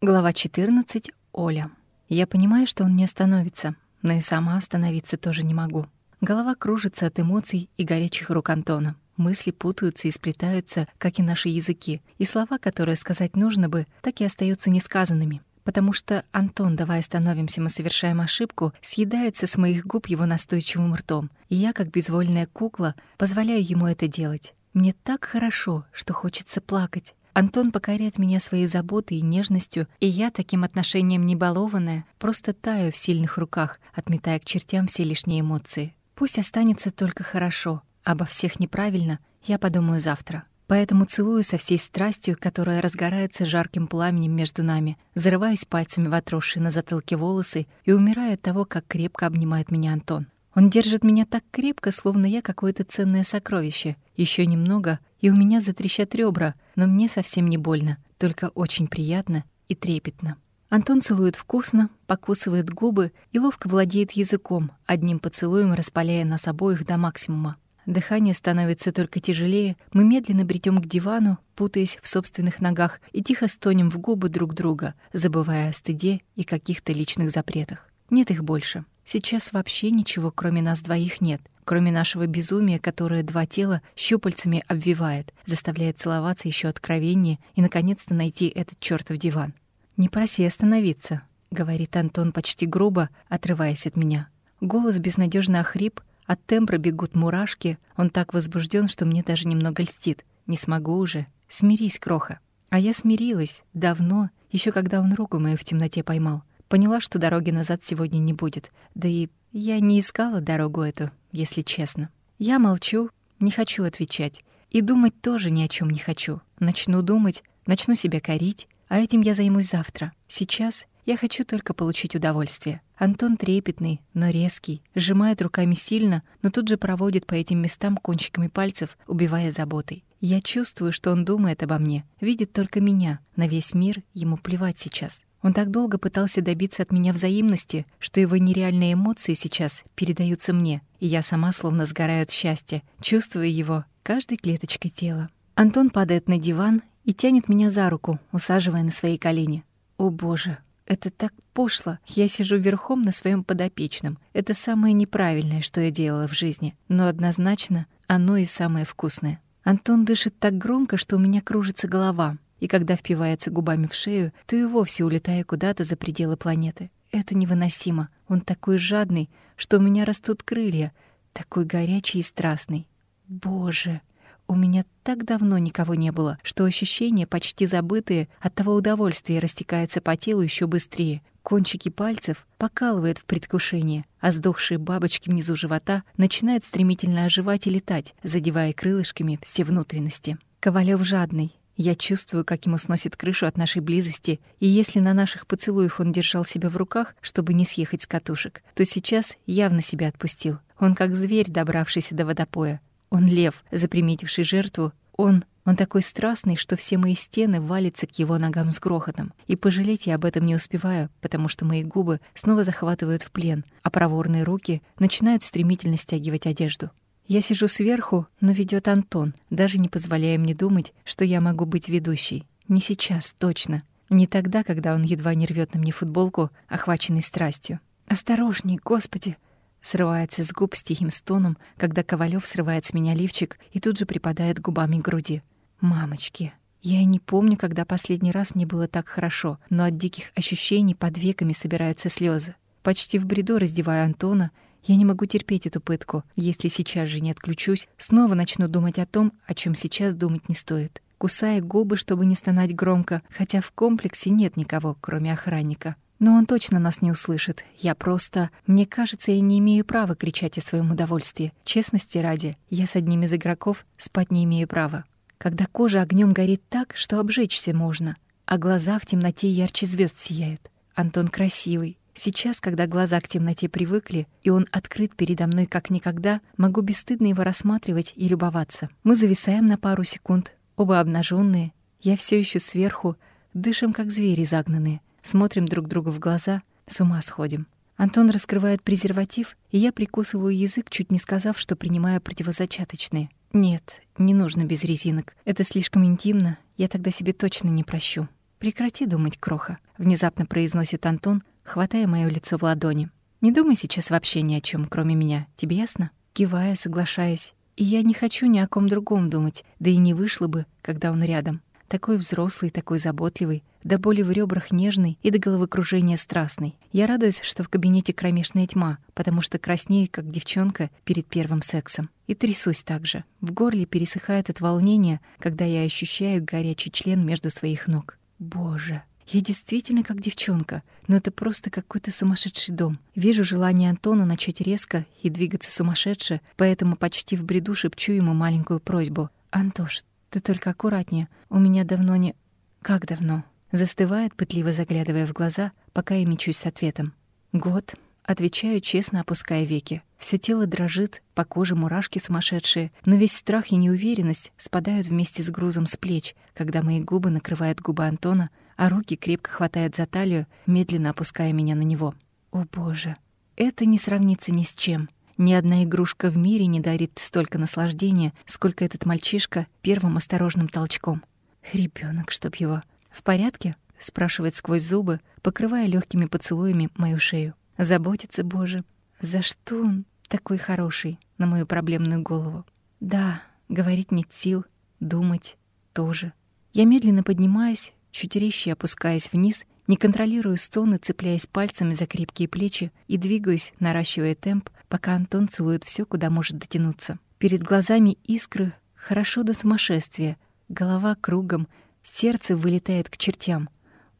Глава 14. Оля. Я понимаю, что он не остановится, но и сама остановиться тоже не могу. Голова кружится от эмоций и горячих рук Антона. Мысли путаются и сплетаются, как и наши языки, и слова, которые сказать нужно бы, так и остаются несказанными. Потому что Антон, давай остановимся, мы совершаем ошибку, съедается с моих губ его настойчивым ртом, и я, как безвольная кукла, позволяю ему это делать. Мне так хорошо, что хочется плакать. Антон покоряет меня своей заботой и нежностью, и я, таким отношением не балованная, просто таю в сильных руках, отметая к чертям все лишние эмоции. Пусть останется только хорошо. Обо всех неправильно, я подумаю завтра. Поэтому целую со всей страстью, которая разгорается жарким пламенем между нами, зарываюсь пальцами в отросшие на затылке волосы и умираю от того, как крепко обнимает меня Антон. Он держит меня так крепко, словно я какое-то ценное сокровище. Еще немного, и у меня затрещат ребра, но мне совсем не больно, только очень приятно и трепетно. Антон целует вкусно, покусывает губы и ловко владеет языком, одним поцелуем распаляя нас обоих до максимума. Дыхание становится только тяжелее, мы медленно бредем к дивану, путаясь в собственных ногах и тихо стонем в губы друг друга, забывая о стыде и каких-то личных запретах. Нет их больше. Сейчас вообще ничего, кроме нас двоих, нет. Кроме нашего безумия, которое два тела щупальцами обвивает, заставляет целоваться еще откровеннее и, наконец-то, найти этот чертов диван. «Не проси остановиться», — говорит Антон почти грубо, отрываясь от меня. Голос безнадежно охрип, от тембра бегут мурашки. Он так возбужден, что мне даже немного льстит. Не смогу уже. Смирись, кроха. А я смирилась. Давно, еще когда он руку мою в темноте поймал. Поняла, что дороги назад сегодня не будет. Да и я не искала дорогу эту, если честно. Я молчу, не хочу отвечать. И думать тоже ни о чем не хочу. Начну думать, начну себя корить, а этим я займусь завтра. Сейчас я хочу только получить удовольствие. Антон трепетный, но резкий, сжимает руками сильно, но тут же проводит по этим местам кончиками пальцев, убивая заботой. Я чувствую, что он думает обо мне, видит только меня. На весь мир ему плевать сейчас. Он так долго пытался добиться от меня взаимности, что его нереальные эмоции сейчас передаются мне, и я сама словно сгораю от счастья, чувствуя его каждой клеточкой тела. Антон падает на диван и тянет меня за руку, усаживая на свои колени. О боже, это так пошло. Я сижу верхом на своем подопечном. Это самое неправильное, что я делала в жизни, но однозначно оно и самое вкусное. Антон дышит так громко, что у меня кружится голова и когда впивается губами в шею, то и вовсе улетаю куда-то за пределы планеты. Это невыносимо. Он такой жадный, что у меня растут крылья, такой горячий и страстный. Боже, у меня так давно никого не было, что ощущения, почти забытые, от того удовольствия растекается по телу еще быстрее. Кончики пальцев покалывает в предвкушении, а сдохшие бабочки внизу живота начинают стремительно оживать и летать, задевая крылышками все внутренности. Ковалев жадный, я чувствую, как ему сносит крышу от нашей близости, и если на наших поцелуях он держал себя в руках, чтобы не съехать с катушек, то сейчас явно себя отпустил. Он как зверь, добравшийся до водопоя. Он лев, заприметивший жертву. Он... Он такой страстный, что все мои стены валятся к его ногам с грохотом. И пожалеть я об этом не успеваю, потому что мои губы снова захватывают в плен, а проворные руки начинают стремительно стягивать одежду. Я сижу сверху, но ведет Антон, даже не позволяя мне думать, что я могу быть ведущей. Не сейчас, точно. Не тогда, когда он едва не рвет на мне футболку, охваченный страстью. «Осторожней, Господи!» Срывается с губ с тихим стоном, когда Ковалев срывает с меня лифчик и тут же припадает губами к груди. «Мамочки!» Я и не помню, когда последний раз мне было так хорошо, но от диких ощущений под веками собираются слезы. Почти в бреду раздеваю Антона я не могу терпеть эту пытку. Если сейчас же не отключусь, снова начну думать о том, о чем сейчас думать не стоит. Кусая губы, чтобы не стонать громко, хотя в комплексе нет никого, кроме охранника. Но он точно нас не услышит. Я просто... Мне кажется, я не имею права кричать о своем удовольствии. Честности ради, я с одним из игроков спать не имею права. Когда кожа огнем горит так, что обжечься можно, а глаза в темноте ярче звезд сияют. Антон красивый, Сейчас, когда глаза к темноте привыкли, и он открыт передо мной как никогда, могу бесстыдно его рассматривать и любоваться. Мы зависаем на пару секунд, оба обнаженные. Я все еще сверху, дышим как звери загнанные, смотрим друг другу в глаза, с ума сходим. Антон раскрывает презерватив, и я прикусываю язык, чуть не сказав, что принимаю противозачаточные. Нет, не нужно без резинок. Это слишком интимно, я тогда себе точно не прощу. Прекрати думать, Кроха. внезапно произносит Антон, хватая моё лицо в ладони. Не думай сейчас вообще ни о чем, кроме меня. Тебе ясно? Кивая, соглашаясь. И я не хочу ни о ком другом думать, да и не вышло бы, когда он рядом. Такой взрослый, такой заботливый, до боли в ребрах нежный и до головокружения страстный. Я радуюсь, что в кабинете кромешная тьма, потому что краснею, как девчонка перед первым сексом. И трясусь также. В горле пересыхает от волнения, когда я ощущаю горячий член между своих ног. Боже, я действительно как девчонка, но это просто какой-то сумасшедший дом. Вижу желание Антона начать резко и двигаться сумасшедше, поэтому почти в бреду шепчу ему маленькую просьбу. «Антош, ты только аккуратнее. У меня давно не... Как давно? Застывает, пытливо заглядывая в глаза, пока я мечусь с ответом. Год. Отвечаю, честно опуская веки. Все тело дрожит, по коже мурашки сумасшедшие, но весь страх и неуверенность спадают вместе с грузом с плеч, когда мои губы накрывают губы Антона, а руки крепко хватают за талию, медленно опуская меня на него. О боже, это не сравнится ни с чем. Ни одна игрушка в мире не дарит столько наслаждения, сколько этот мальчишка первым осторожным толчком. Ребенок, чтоб его. «В порядке?» — спрашивает сквозь зубы, покрывая легкими поцелуями мою шею. «Заботится, Боже. За что он такой хороший на мою проблемную голову?» «Да, говорить нет сил, думать тоже». Я медленно поднимаюсь, чуть резче опускаясь вниз не контролирую стоны, цепляясь пальцами за крепкие плечи и двигаюсь, наращивая темп, пока Антон целует все, куда может дотянуться. Перед глазами искры, хорошо до сумасшествия, голова кругом, сердце вылетает к чертям.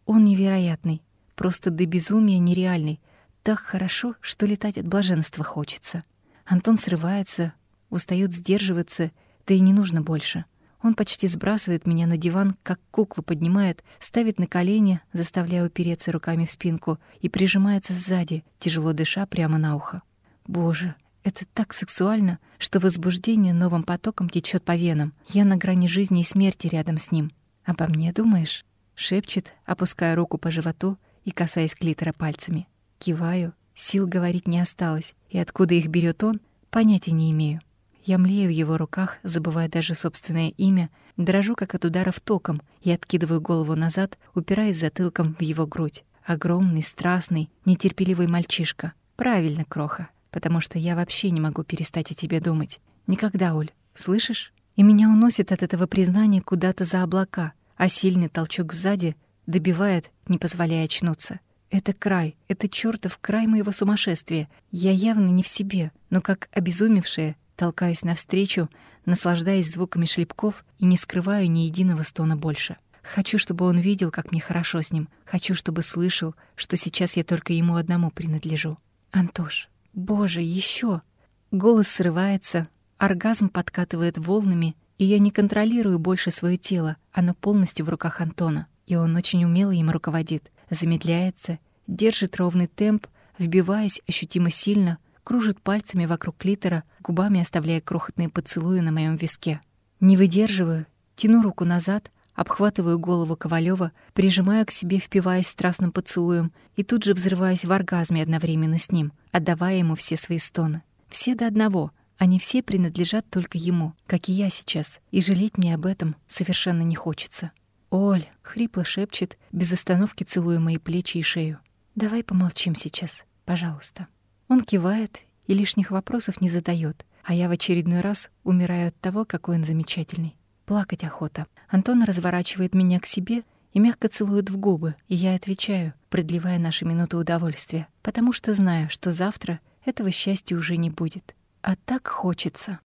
Он невероятный, просто до безумия нереальный. Так хорошо, что летать от блаженства хочется. Антон срывается, устает сдерживаться, да и не нужно больше. Он почти сбрасывает меня на диван, как куклу поднимает, ставит на колени, заставляя упереться руками в спинку, и прижимается сзади, тяжело дыша прямо на ухо. Боже, это так сексуально, что возбуждение новым потоком течет по венам. Я на грани жизни и смерти рядом с ним. «Обо мне думаешь?» — шепчет, опуская руку по животу и касаясь клитора пальцами. Киваю, сил говорить не осталось, и откуда их берет он, понятия не имею. Я млею в его руках, забывая даже собственное имя, дрожу, как от ударов током, и откидываю голову назад, упираясь затылком в его грудь. Огромный, страстный, нетерпеливый мальчишка. Правильно, Кроха, потому что я вообще не могу перестать о тебе думать. Никогда, Оль, слышишь? И меня уносит от этого признания куда-то за облака, а сильный толчок сзади добивает, не позволяя очнуться. Это край, это чёртов край моего сумасшествия. Я явно не в себе, но как обезумевшая Толкаюсь навстречу, наслаждаясь звуками шлепков и не скрываю ни единого стона больше. Хочу, чтобы он видел, как мне хорошо с ним. Хочу, чтобы слышал, что сейчас я только ему одному принадлежу. Антош, боже, еще! Голос срывается, оргазм подкатывает волнами, и я не контролирую больше свое тело, оно полностью в руках Антона, и он очень умело им руководит, замедляется, держит ровный темп, вбиваясь ощутимо сильно, кружит пальцами вокруг клитора, губами оставляя крохотные поцелуи на моем виске. Не выдерживаю, тяну руку назад, обхватываю голову Ковалева, прижимаю к себе, впиваясь страстным поцелуем, и тут же взрываюсь в оргазме одновременно с ним, отдавая ему все свои стоны. Все до одного. Они все принадлежат только ему, как и я сейчас, и жалеть мне об этом совершенно не хочется. «Оль!» — хрипло шепчет, без остановки целуя мои плечи и шею. «Давай помолчим сейчас, пожалуйста». Он кивает и лишних вопросов не задает, а я в очередной раз умираю от того, какой он замечательный. Плакать охота. Антон разворачивает меня к себе и мягко целует в губы, и я отвечаю, продлевая наши минуты удовольствия, потому что знаю, что завтра этого счастья уже не будет. А так хочется.